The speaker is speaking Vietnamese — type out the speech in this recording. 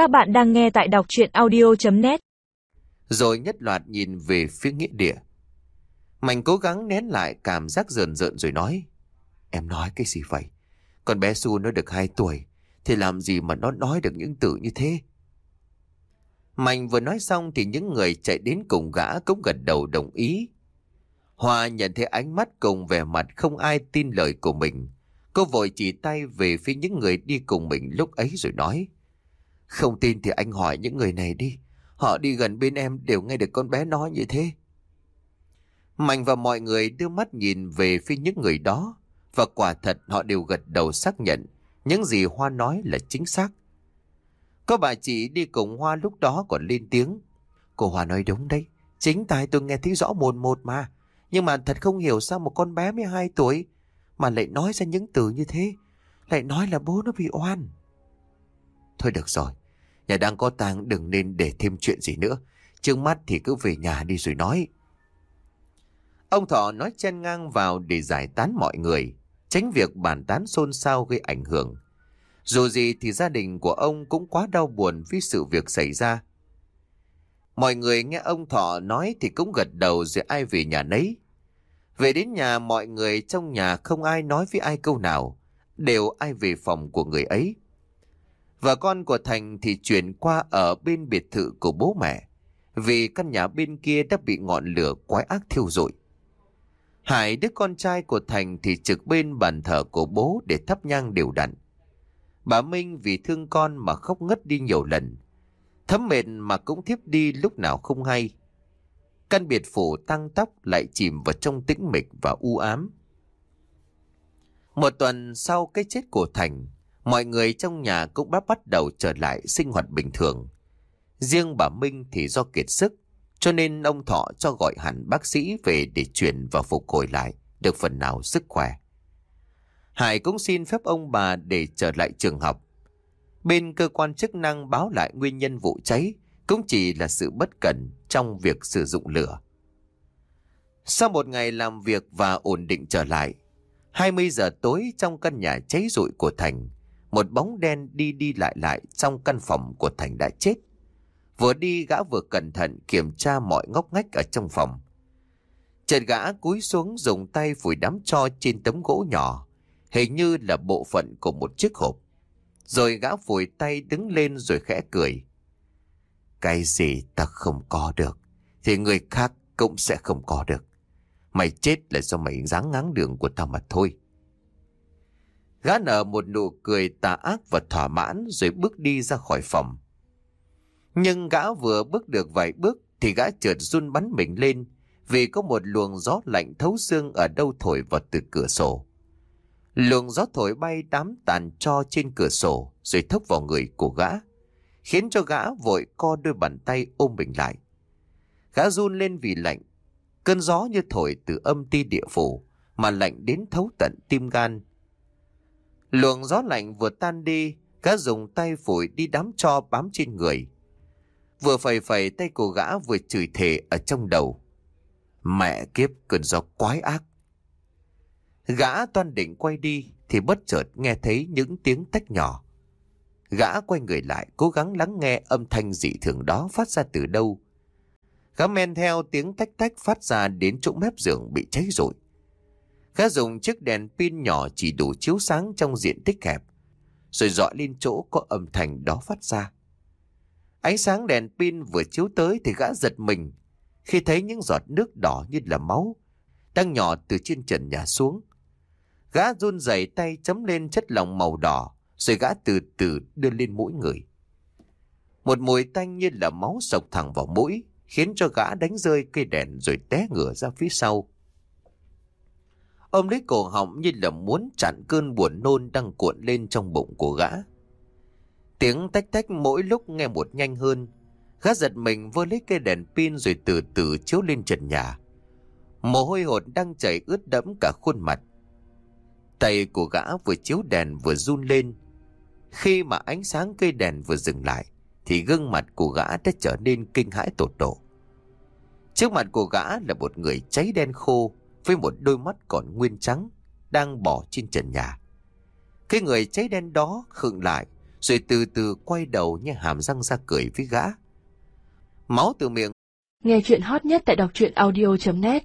Các bạn đang nghe tại đọc chuyện audio.net Rồi nhất loạt nhìn về phía nghĩa địa. Mạnh cố gắng nén lại cảm giác rờn rợn rồi nói. Em nói cái gì vậy? Con bé Su nó được 2 tuổi. Thì làm gì mà nó nói được những từ như thế? Mạnh vừa nói xong thì những người chạy đến cùng gã cũng gật đầu đồng ý. hòa nhận thấy ánh mắt cùng vẻ mặt không ai tin lời của mình. Cô vội chỉ tay về phía những người đi cùng mình lúc ấy rồi nói. Không tin thì anh hỏi những người này đi. Họ đi gần bên em đều nghe được con bé nói như thế. Mạnh và mọi người đưa mắt nhìn về phía những người đó. Và quả thật họ đều gật đầu xác nhận những gì Hoa nói là chính xác. Có bà chị đi cùng Hoa lúc đó còn lên tiếng. Cô Hoa nói đúng đấy. Chính tại tôi nghe thấy rõ mồn một mà. Nhưng mà thật không hiểu sao một con bé 12 tuổi mà lại nói ra những từ như thế. Lại nói là bố nó bị oan. Thôi được rồi. Nhà đang có tang đừng nên để thêm chuyện gì nữa. Trước mắt thì cứ về nhà đi rồi nói. Ông Thọ nói chen ngang vào để giải tán mọi người. Tránh việc bàn tán xôn xao gây ảnh hưởng. Dù gì thì gia đình của ông cũng quá đau buồn vì sự việc xảy ra. Mọi người nghe ông Thọ nói thì cũng gật đầu rồi ai về nhà nấy. Về đến nhà mọi người trong nhà không ai nói với ai câu nào, đều ai về phòng của người ấy. Và con của Thành thì chuyển qua ở bên biệt thự của bố mẹ, vì căn nhà bên kia đã bị ngọn lửa quái ác thiêu rụi. Hải đứa con trai của Thành thì trực bên bàn thờ của bố để thắp nhang đều đặn. Bà Minh vì thương con mà khóc ngất đi nhiều lần. Thấm mệt mà cũng thiếp đi lúc nào không hay. Căn biệt phủ tăng tóc lại chìm vào trong tĩnh mịch và u ám. Một tuần sau cái chết của Thành, mọi người trong nhà cũng đã bắt đầu trở lại sinh hoạt bình thường. Riêng bà Minh thì do kiệt sức, cho nên ông Thọ cho gọi hẳn bác sĩ về để chuyển và phục hồi lại, được phần nào sức khỏe. Hải cũng xin phép ông bà để trở lại trường học. Bên cơ quan chức năng báo lại nguyên nhân vụ cháy cũng chỉ là sự bất cẩn trong việc sử dụng lửa. Sau một ngày làm việc và ổn định trở lại, 20 giờ tối trong căn nhà cháy rụi của Thành, một bóng đen đi đi lại lại trong căn phòng của Thành đã chết. Vừa đi gã vừa cẩn thận kiểm tra mọi ngóc ngách ở trong phòng. Chợt gã cúi xuống dùng tay phủi đám cho trên tấm gỗ nhỏ, hình như là bộ phận của một chiếc hộp. Rồi gã phủi tay đứng lên rồi khẽ cười. Cái gì ta không có được, thì người khác cũng sẽ không có được. Mày chết là do mày dáng ngáng đường của tao mà thôi. Gã nở một nụ cười tà ác và thỏa mãn rồi bước đi ra khỏi phòng. Nhưng gã vừa bước được vài bước thì gã chợt run bắn mình lên vì có một luồng gió lạnh thấu xương ở đâu thổi vào từ cửa sổ. Luồng gió thổi bay đám tàn cho trên cửa sổ rồi thốc vào người của gã, khiến cho gã vội co đôi bàn tay ôm mình lại. Gã run lên vì lạnh, cơn gió như thổi từ âm ti địa phủ mà lạnh đến thấu tận tim gan. Luồng gió lạnh vừa tan đi, gã dùng tay phủi đi đám cho bám trên người. Vừa phẩy phẩy tay của gã vừa chửi thề ở trong đầu. Mẹ kiếp cơn gió quái ác. Gã toan định quay đi thì bất chợt nghe thấy những tiếng tách nhỏ. Gã quay người lại cố gắng lắng nghe âm thanh dị thường đó phát ra từ đâu. Gã men theo tiếng tách tách phát ra đến chỗ mép giường bị cháy rụi. Gã dùng chiếc đèn pin nhỏ chỉ đủ chiếu sáng trong diện tích hẹp, rồi dọi lên chỗ có âm thanh đó phát ra. Ánh sáng đèn pin vừa chiếu tới thì gã giật mình khi thấy những giọt nước đỏ như là máu đang nhỏ từ trên trần nhà xuống. Gã run rẩy tay chấm lên chất lỏng màu đỏ, rồi gã từ từ đưa lên mũi người. Một mùi tanh như là máu sộc thẳng vào mũi, khiến cho gã đánh rơi cây đèn rồi té ngửa ra phía sau. Ôm lấy cổ họng như là muốn chặn cơn buồn nôn đang cuộn lên trong bụng của gã. Tiếng tách tách mỗi lúc nghe một nhanh hơn. Gã giật mình vơ lấy cây đèn pin rồi từ từ chiếu lên trần nhà. Mồ hôi hột đang chảy ướt đẫm cả khuôn mặt. Tay của gã vừa chiếu đèn vừa run lên. Khi mà ánh sáng cây đèn vừa dừng lại, thì gương mặt của gã đã trở nên kinh hãi tột độ. Trước mặt của gã là một người cháy đen khô với một đôi mắt còn nguyên trắng, đang bỏ trên trần nhà. Cái người cháy đen đó khựng lại, Rồi từ từ quay đầu như hàm răng ra cười với gã. Máu từ miệng Nghe chuyện hot nhất tại đọc truyện audio.net